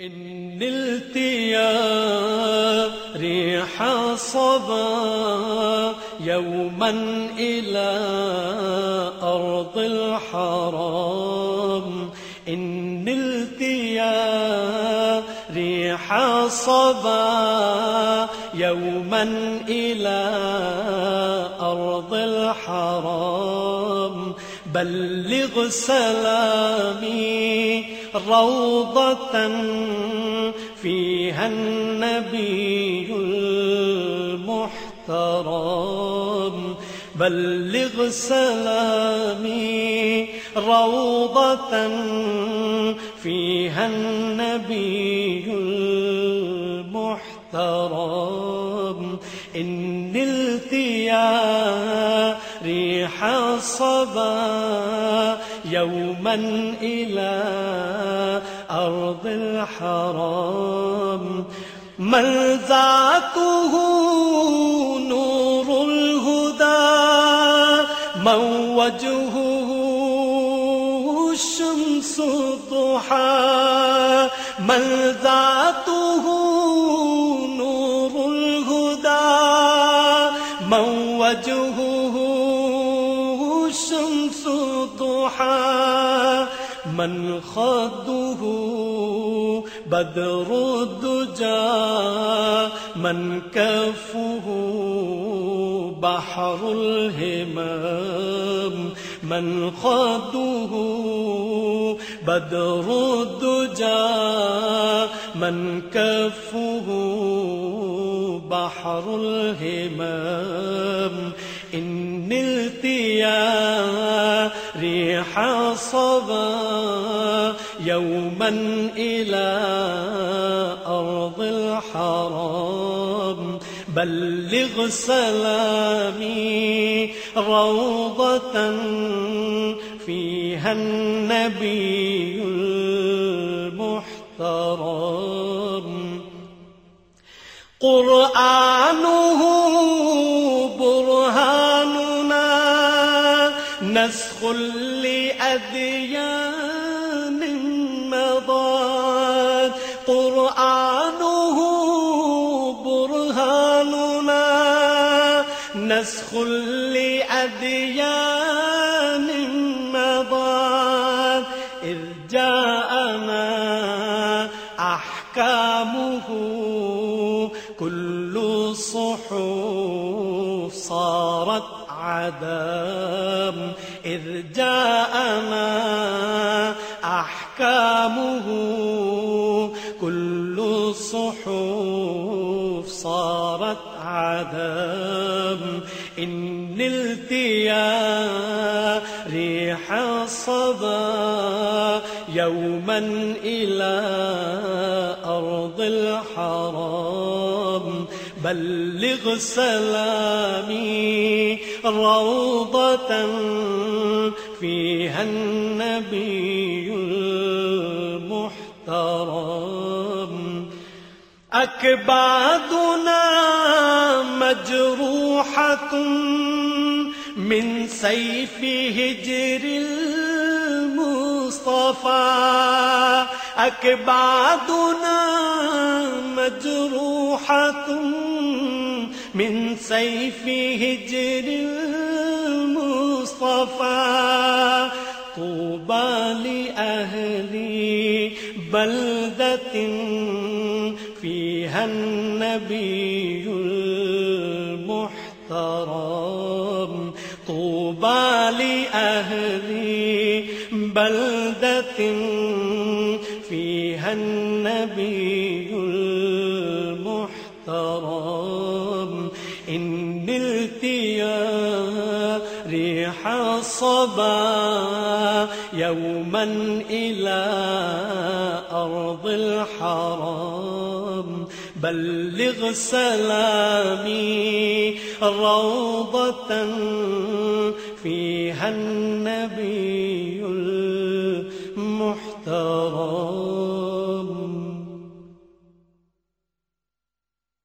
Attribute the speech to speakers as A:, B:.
A: إن نلتيا ريح صبا يوما إلى أرض الحرام. إن نلتيا ريح صبا يوما إلى أرض الحرام. بلغ سلامي روضة فيها النبي المحترم. بلغ سلامي روضة فيها النبي المحترم. إن الصبا يوما إلى أرض الحرام. ملذاته نور الهدى، من وجهه الشمس الضحى ملذاته نور الهدى، من وجهه الشمس الضحى من خده بدر الدجى من كفه بحر الهمام من خده بدر الدجى من كفه بحر الهمام إن نلت يا ريح صبا، يوما إلى أرض الحرام. بلغ سلامي روضة فيها النبي المحترم. قرآنه برهاننا نسخ لأديان مضات قرآنه برهاننا نسخ لأديان مضات إذ جاءنا صارت عدم، إذ جاءنا أحكامه. كل الصحف صارت عدم. إن نلت يا ريح الصبا يوما إلى أرض الحرام. بلغ سلامي روضة فيها النبي المحترم أكبادنا مجروحة من سيف هجر المصطفى أكبادنا مجروحة من سيف هجر المصطفى طوبى لأهل بلدة فيها النبي المحترم. طوبى لأهل بلدة فيها النبي المحترم ريح الصبا يوما إلى أرض الحرام. بلغ سلامي روضة فيها النبي المحترم.